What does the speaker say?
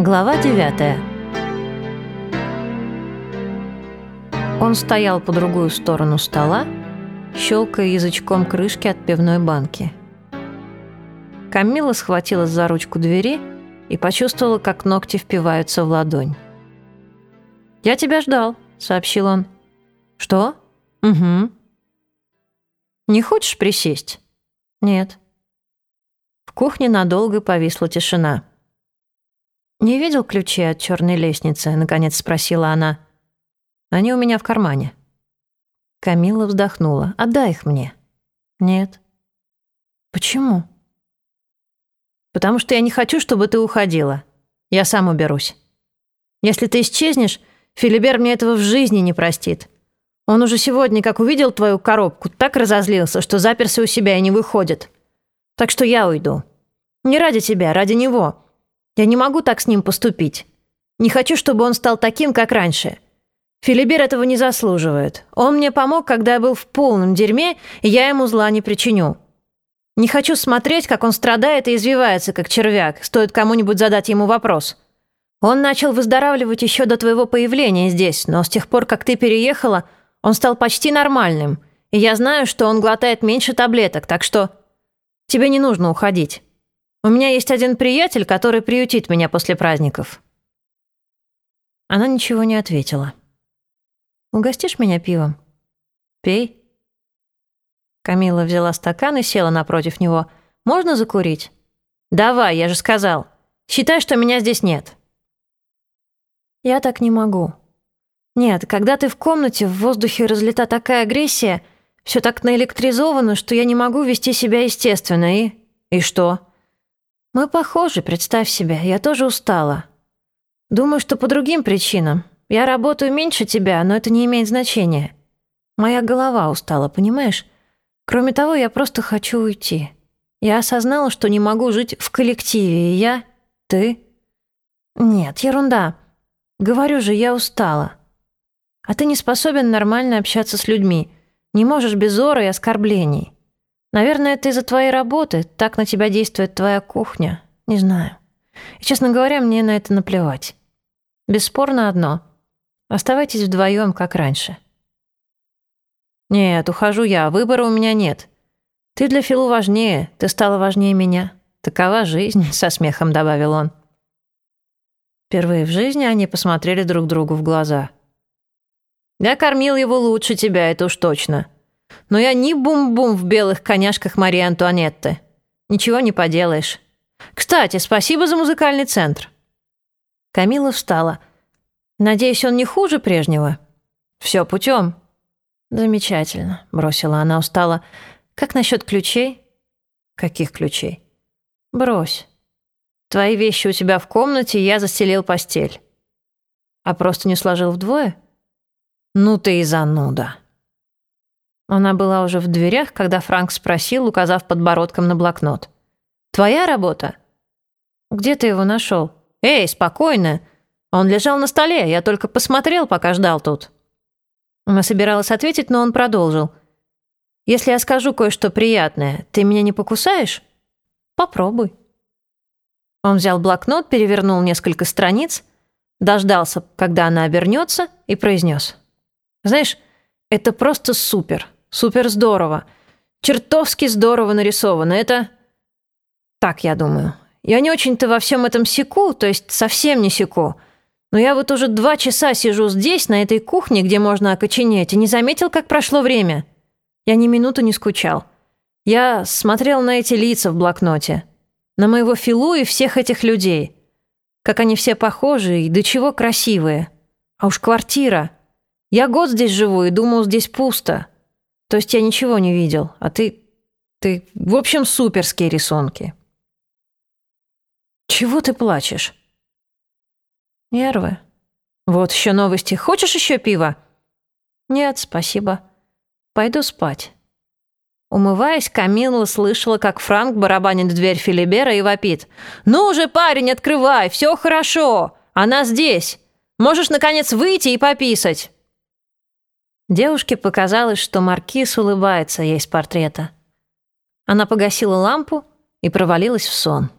Глава 9 Он стоял по другую сторону стола, щелкая язычком крышки от пивной банки. Камила схватилась за ручку двери и почувствовала, как ногти впиваются в ладонь. «Я тебя ждал», — сообщил он. «Что?» «Угу». «Не хочешь присесть?» «Нет». В кухне надолго повисла тишина. «Не видел ключи от черной лестницы?» — наконец спросила она. «Они у меня в кармане». Камила вздохнула. «Отдай их мне». «Нет». «Почему?» «Потому что я не хочу, чтобы ты уходила. Я сам уберусь. Если ты исчезнешь, Филибер мне этого в жизни не простит. Он уже сегодня, как увидел твою коробку, так разозлился, что заперся у себя и не выходит. Так что я уйду. Не ради тебя, ради него. Я не могу так с ним поступить. Не хочу, чтобы он стал таким, как раньше. Филибер этого не заслуживает. Он мне помог, когда я был в полном дерьме, и я ему зла не причиню. Не хочу смотреть, как он страдает и извивается, как червяк, стоит кому-нибудь задать ему вопрос. Он начал выздоравливать еще до твоего появления здесь, но с тех пор, как ты переехала, он стал почти нормальным, и я знаю, что он глотает меньше таблеток, так что тебе не нужно уходить. У меня есть один приятель, который приютит меня после праздников». Она ничего не ответила. «Угостишь меня пивом?» «Пей». Камила взяла стакан и села напротив него. «Можно закурить?» «Давай, я же сказал. Считай, что меня здесь нет». «Я так не могу. Нет, когда ты в комнате, в воздухе разлита такая агрессия, все так наэлектризовано, что я не могу вести себя естественно, и... И что?» «Мы похожи, представь себе, я тоже устала. Думаю, что по другим причинам. Я работаю меньше тебя, но это не имеет значения. Моя голова устала, понимаешь? Кроме того, я просто хочу уйти. Я осознала, что не могу жить в коллективе, и я... Ты? Нет, ерунда. Говорю же, я устала. А ты не способен нормально общаться с людьми. Не можешь без ора и оскорблений. Наверное, это из-за твоей работы. Так на тебя действует твоя кухня. Не знаю. И, честно говоря, мне на это наплевать. Бесспорно одно. Оставайтесь вдвоем, как раньше. Нет, ухожу я, выбора у меня нет. Ты для Филу важнее, ты стала важнее меня. Такова жизнь, со смехом добавил он. Впервые в жизни они посмотрели друг другу в глаза. Я кормил его лучше тебя, это уж точно. Но я не бум-бум в белых коняшках Марии Антуанетты. Ничего не поделаешь. Кстати, спасибо за музыкальный центр». Камила встала. «Надеюсь, он не хуже прежнего?» «Все путем». «Замечательно», — бросила она устало. «Как насчет ключей?» «Каких ключей?» «Брось. Твои вещи у тебя в комнате, я застелил постель». «А просто не сложил вдвое?» «Ну ты и зануда». Она была уже в дверях, когда Франк спросил, указав подбородком на блокнот. «Твоя работа?» «Где ты его нашел?» «Эй, спокойно! Он лежал на столе, я только посмотрел, пока ждал тут». Она собиралась ответить, но он продолжил. «Если я скажу кое-что приятное, ты меня не покусаешь?» «Попробуй». Он взял блокнот, перевернул несколько страниц, дождался, когда она обернется, и произнес. «Знаешь, это просто супер. Супер здорово. Чертовски здорово нарисовано. Это... Так, я думаю. Я не очень-то во всем этом секу, то есть совсем не секу. Но я вот уже два часа сижу здесь, на этой кухне, где можно окоченеть, и не заметил, как прошло время. Я ни минуты не скучал. Я смотрел на эти лица в блокноте. На моего Филу и всех этих людей. Как они все похожи и до чего красивые. А уж квартира. Я год здесь живу и думал, здесь пусто. То есть я ничего не видел, а ты... Ты... В общем, суперские рисунки. Чего ты плачешь? Нервы. Вот еще новости. Хочешь еще пива? Нет, спасибо. Пойду спать. Умываясь, Камилла слышала, как Франк барабанит в дверь Филибера и вопит. «Ну же, парень, открывай, все хорошо! Она здесь! Можешь, наконец, выйти и пописать!» Девушке показалось, что Маркиз улыбается ей с портрета. Она погасила лампу и провалилась в сон.